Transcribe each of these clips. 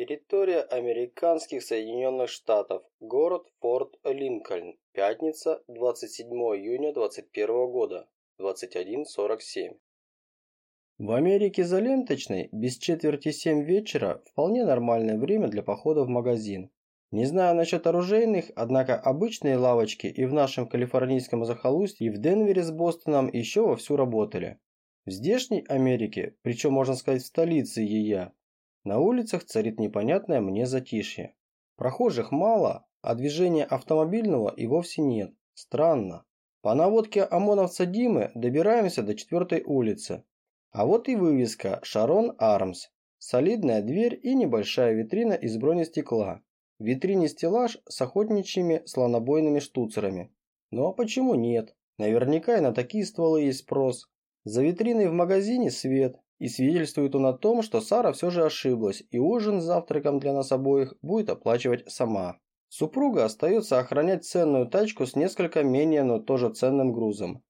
Территория американских Соединенных Штатов. Город Форт Линкольн. Пятница, 27 июня 21 года. 21.47. В Америке за ленточной без четверти семь вечера вполне нормальное время для похода в магазин. Не знаю насчет оружейных, однако обычные лавочки и в нашем калифорнийском захолустье, и в Денвере с Бостоном еще вовсю работали. В здешней Америке, причем можно сказать в столице ее, на улицах царит непонятное мне затишье. Прохожих мало, а движения автомобильного и вовсе нет. Странно. По наводке ОМОНовца Димы добираемся до четвертой улицы. А вот и вывеска «Шарон Армс». Солидная дверь и небольшая витрина из бронестекла. В витрине стеллаж с охотничьими слонобойными штуцерами. Ну а почему нет? Наверняка и на такие стволы есть спрос. За витриной в магазине свет, и свидетельствует он о том, что Сара все же ошиблась, и ужин с завтраком для нас обоих будет оплачивать сама. Супруга остается охранять ценную тачку с несколько менее, но тоже ценным грузом.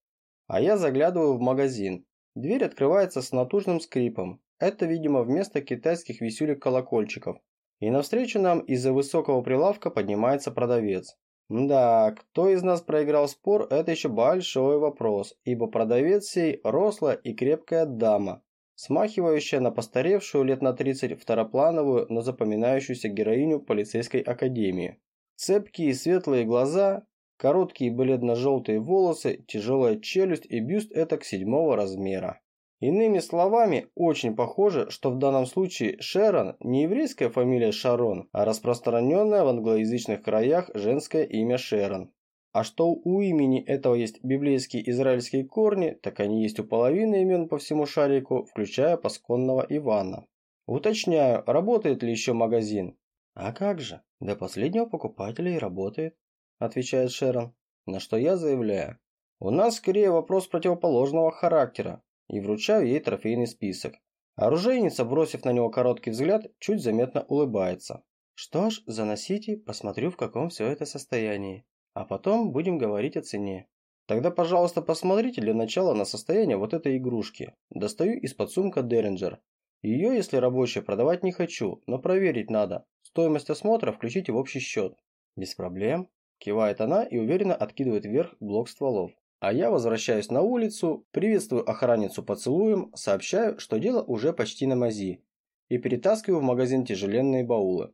А я заглядываю в магазин. Дверь открывается с натужным скрипом. Это, видимо, вместо китайских висюлек-колокольчиков. И навстречу нам из-за высокого прилавка поднимается продавец. Да, кто из нас проиграл спор, это еще большой вопрос, ибо продавец сей рослая и крепкая дама, смахивающая на постаревшую лет на 30 второплановую, но запоминающуюся героиню полицейской академии. Цепкие светлые глаза, короткие бледно-желтые волосы, тяжелая челюсть и бюст этак седьмого размера. Иными словами, очень похоже, что в данном случае Шерон не еврейская фамилия Шарон, а распространенная в англоязычных краях женское имя Шерон. А что у имени этого есть библейские израильские корни, так они есть у половины имен по всему шарику, включая пасконного Ивана. Уточняю, работает ли еще магазин? А как же, до последнего покупателя и работает, отвечает Шерон. На что я заявляю, у нас скорее вопрос противоположного характера, и вручаю ей трофейный список. Оружейница, бросив на него короткий взгляд, чуть заметно улыбается. Что ж, заносите, посмотрю, в каком все это состоянии. А потом будем говорить о цене. Тогда, пожалуйста, посмотрите для начала на состояние вот этой игрушки. Достаю из-под сумка Деринджер. Ее, если рабочая, продавать не хочу, но проверить надо. Стоимость осмотра включите в общий счет. Без проблем. Кивает она и уверенно откидывает вверх блок стволов. А я возвращаюсь на улицу, приветствую охранницу поцелуем, сообщаю, что дело уже почти на мази. И перетаскиваю в магазин тяжеленные баулы.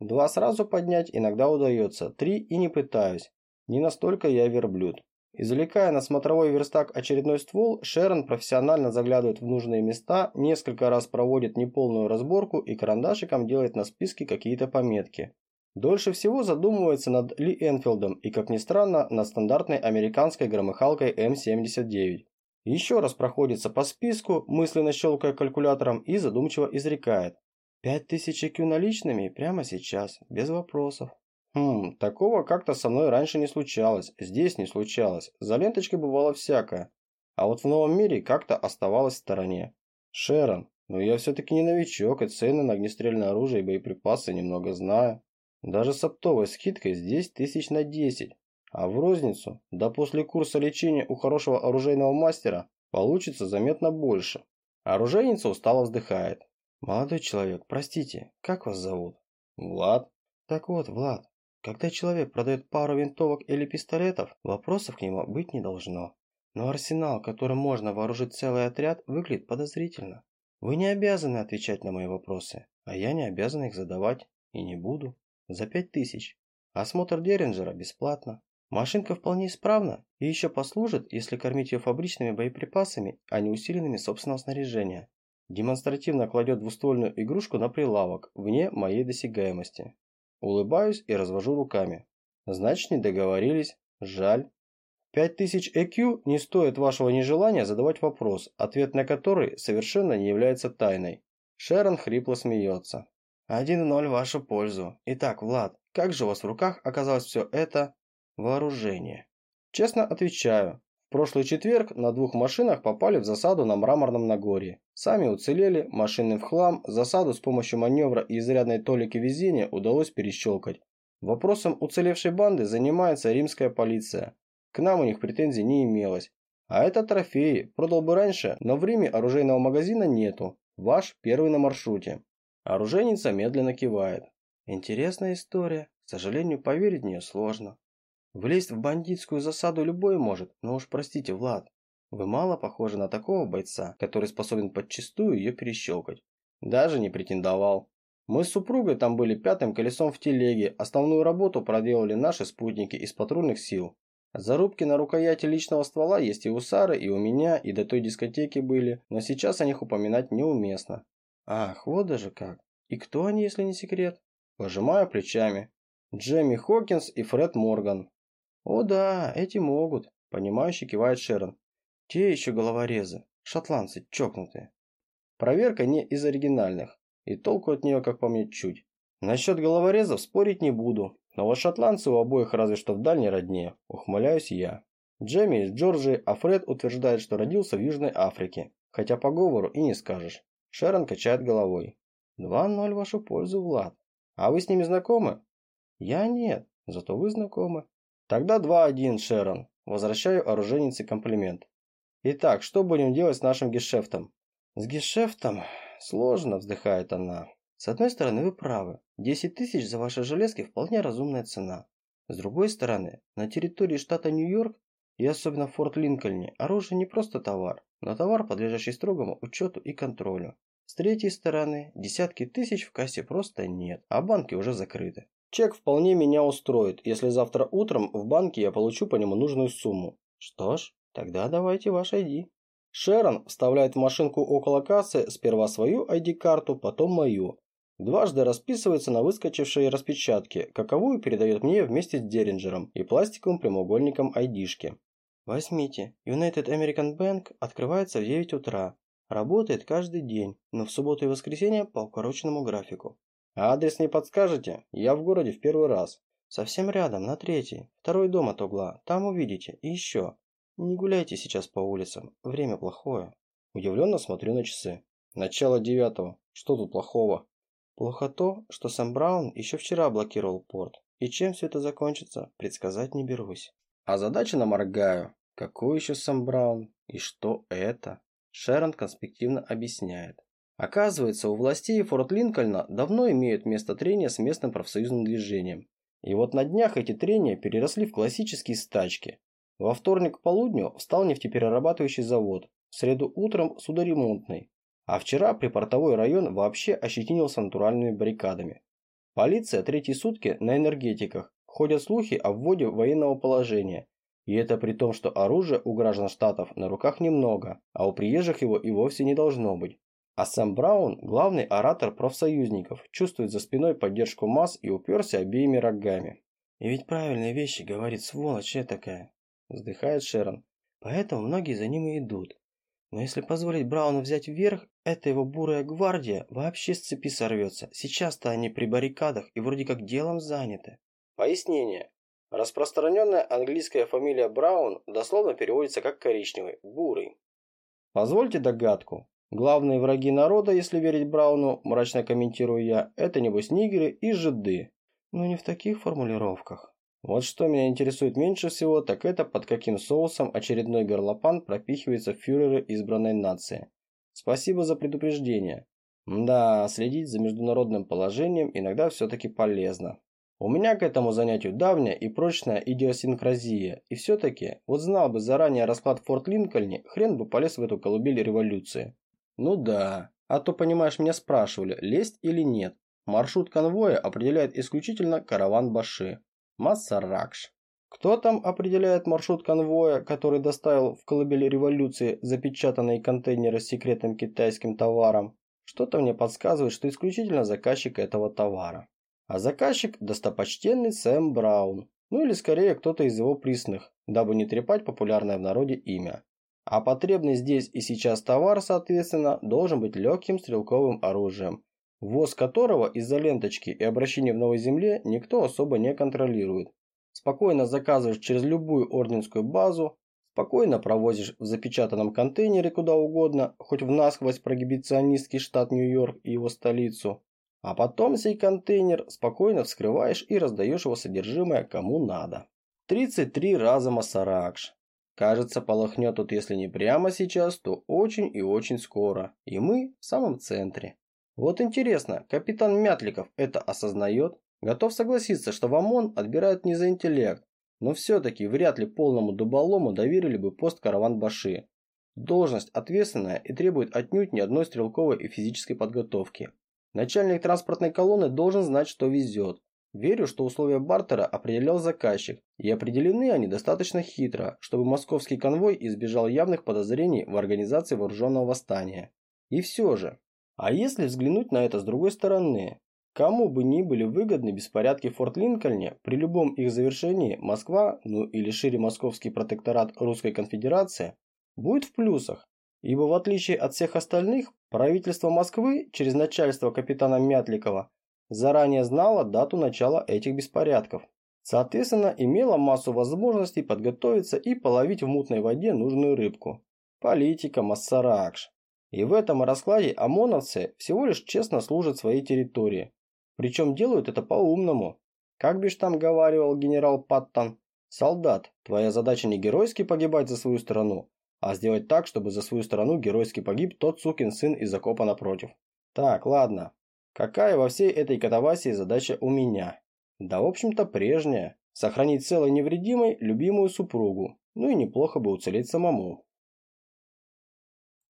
Два сразу поднять иногда удается, три и не пытаюсь. Не настолько я верблюд. Извлекая на смотровой верстак очередной ствол, Шерон профессионально заглядывает в нужные места, несколько раз проводит неполную разборку и карандашиком делает на списке какие-то пометки. Дольше всего задумывается над Ли Энфилдом и, как ни странно, над стандартной американской громыхалкой М79. Еще раз проходится по списку, мысленно щелкая калькулятором и задумчиво изрекает. «Пять тысяч IQ наличными прямо сейчас, без вопросов». Хм, такого как-то со мной раньше не случалось, здесь не случалось, за ленточкой бывало всякое. А вот в новом мире как-то оставалось в стороне. Шерон, ну я все-таки не новичок, и цены на огнестрельное оружие и боеприпасы немного знаю. Даже с оптовой скидкой здесь тысяч на десять. А в розницу, да после курса лечения у хорошего оружейного мастера, получится заметно больше. Оружейница устало вздыхает. Молодой человек, простите, как вас зовут? Влад. Так вот, Влад, когда человек продает пару винтовок или пистолетов, вопросов к нему быть не должно. Но арсенал, которым можно вооружить целый отряд, выглядит подозрительно. Вы не обязаны отвечать на мои вопросы, а я не обязан их задавать и не буду. За пять тысяч. Осмотр Деринджера бесплатно. Машинка вполне исправна и еще послужит, если кормить ее фабричными боеприпасами, а не усиленными собственного снаряжения. Демонстративно кладет двуствольную игрушку на прилавок, вне моей досягаемости. Улыбаюсь и развожу руками. Значит, не договорились. Жаль. 5000 EQ не стоит вашего нежелания задавать вопрос, ответ на который совершенно не является тайной. Шерон хрипло смеется. 1-0 в вашу пользу. Итак, Влад, как же у вас в руках оказалось все это вооружение? Честно отвечаю. Прошлый четверг на двух машинах попали в засаду на Мраморном Нагорье. Сами уцелели, машины в хлам, засаду с помощью маневра и изрядной толики везения удалось перещелкать. Вопросом уцелевшей банды занимается римская полиция. К нам у них претензий не имелось. А это трофеи, продал бы раньше, но в Риме оружейного магазина нету. Ваш первый на маршруте. Оружейница медленно кивает. Интересная история. К сожалению, поверить в нее сложно. Влезть в бандитскую засаду любой может, но уж простите, Влад, вы мало похожи на такого бойца, который способен подчистую ее перещелкать. Даже не претендовал. Мы с супругой там были пятым колесом в телеге, основную работу проделали наши спутники из патрульных сил. Зарубки на рукояти личного ствола есть и у Сары, и у меня, и до той дискотеки были, но сейчас о них упоминать неуместно. Ах, вот даже как. И кто они, если не секрет? Пожимаю плечами. Джемми Хокинс и Фред Морган. О да, эти могут, понимающе кивает Шерон. Те еще головорезы, шотландцы чокнутые. Проверка не из оригинальных. И толку от нее, как по мне, чуть. Насчет головорезов спорить не буду. Но вот шотландцы у обоих разве что в дальней родне. Ухмыляюсь я. Джемми из Джорджии, а Фред утверждает, что родился в Южной Африке. Хотя по говору и не скажешь. Шерон качает головой. Два ноль в вашу пользу, Влад. А вы с ними знакомы? Я нет, зато вы знакомы. Тогда два один, Шерон. Возвращаю оружейнице комплимент. Итак, что будем делать с нашим гешефтом? С гешефтом сложно, вздыхает она. С одной стороны, вы правы. 10 тысяч за ваши железки вполне разумная цена. С другой стороны, на территории штата Нью-Йорк и особенно в Форт Линкольне оружие не просто товар, но товар, подлежащий строгому учету и контролю. С третьей стороны, десятки тысяч в кассе просто нет, а банки уже закрыты. Чек вполне меня устроит, если завтра утром в банке я получу по нему нужную сумму. Что ж, тогда давайте ваш ID. Шерон вставляет в машинку около кассы сперва свою ID-карту, потом мою. Дважды расписывается на выскочившей распечатке, каковую передает мне вместе с Деринджером и пластиковым прямоугольником ID-шки. Возьмите. United American Bank открывается в 9 утра. Работает каждый день, но в субботу и воскресенье по укороченному графику. А адрес не подскажете? Я в городе в первый раз. Совсем рядом, на третий. Второй дом от угла. Там увидите. И еще. Не гуляйте сейчас по улицам, время плохое. Удивленно смотрю на часы. Начало девятого. Что тут плохого? Плохо то, что Сэм Браун еще вчера блокировал порт. И чем все это закончится, предсказать не берусь. А задача наморгаю. Какой еще Сэм Браун? И что это? Шерон конспективно объясняет. Оказывается, у властей Форт Линкольна давно имеют место трения с местным профсоюзным движением. И вот на днях эти трения переросли в классические стачки. Во вторник к полудню встал нефтеперерабатывающий завод, в среду утром судоремонтный, а вчера припортовой район вообще ощетинился натуральными баррикадами. Полиция третьи сутки на энергетиках, ходят слухи о вводе военного положения, и это при том, что оружия у граждан штатов на руках немного, а у приезжих его и вовсе не должно быть. А Сэм Браун, главный оратор профсоюзников, чувствует за спиной поддержку масс и уперся обеими рогами. И ведь правильные вещи говорит сволочь такая вздыхает Шерон. Поэтому многие за ним и идут. Но если позволить Брауну взять вверх, эта его бурая гвардия вообще с цепи сорвется. Сейчас-то они при баррикадах и вроде как делом заняты. Пояснение. Распространенная английская фамилия Браун дословно переводится как коричневый, бурый. Позвольте догадку. Главные враги народа, если верить Брауну, мрачно комментирую я, это небось нигеры и жиды. Но не в таких формулировках. Вот что меня интересует меньше всего, так это под каким соусом очередной горлопан пропихивается в фюреры избранной нации. Спасибо за предупреждение. Да, следить за международным положением иногда все-таки полезно. У меня к этому занятию давняя и прочная идиосинкразия, и все-таки, вот знал бы заранее расклад Форт Линкольне, хрен бы полез в эту колыбель революции. Ну да, а то, понимаешь, меня спрашивали, лезть или нет. Маршрут конвоя определяет исключительно караван Баши. Массаракш. Кто там определяет маршрут конвоя, который доставил в колыбель революции запечатанные контейнеры с секретным китайским товаром? Что-то мне подсказывает, что исключительно заказчик этого товара. А заказчик – достопочтенный Сэм Браун. Ну или скорее кто-то из его присных, дабы не трепать популярное в народе имя. А потребный здесь и сейчас товар, соответственно, должен быть легким стрелковым оружием, ввоз которого из-за ленточки и обращения в новой земле никто особо не контролирует. Спокойно заказываешь через любую орденскую базу, спокойно провозишь в запечатанном контейнере куда угодно, хоть в насквозь прогибиционистский штат Нью-Йорк и его столицу, а потом сей контейнер спокойно вскрываешь и раздаешь его содержимое кому надо. 33 раза Масаракш. Кажется, полохнет тут если не прямо сейчас, то очень и очень скоро, и мы в самом центре. Вот интересно, капитан Мятликов это осознает? Готов согласиться, что в ОМОН отбирают не за интеллект, но все-таки вряд ли полному дуболому доверили бы пост караван-баши. Должность ответственная и требует отнюдь ни одной стрелковой и физической подготовки. Начальник транспортной колонны должен знать, что везет. Верю, что условия бартера определял заказчик, и определены они достаточно хитро, чтобы московский конвой избежал явных подозрений в организации вооруженного восстания. И все же, а если взглянуть на это с другой стороны, кому бы ни были выгодны беспорядки в Форт Линкольне, при любом их завершении Москва, ну или шире московский протекторат Русской Конфедерации, будет в плюсах, ибо в отличие от всех остальных, правительство Москвы через начальство капитана Мятликова заранее знало дату начала этих беспорядков. Соответственно, имело массу возможностей подготовиться и половить в мутной воде нужную рыбку. Политика Массаракш. И в этом раскладе ОМОНовцы всего лишь честно служат своей территории. Причем делают это по-умному. Как бишь там говаривал генерал Паттон, «Солдат, твоя задача не геройски погибать за свою страну, а сделать так, чтобы за свою страну геройски погиб тот сукин сын из окопа напротив». Так, ладно. Какая во всей этой катавасии задача у меня? Да, в общем-то, прежняя. Сохранить целой невредимой любимую супругу. Ну и неплохо бы уцелеть самому.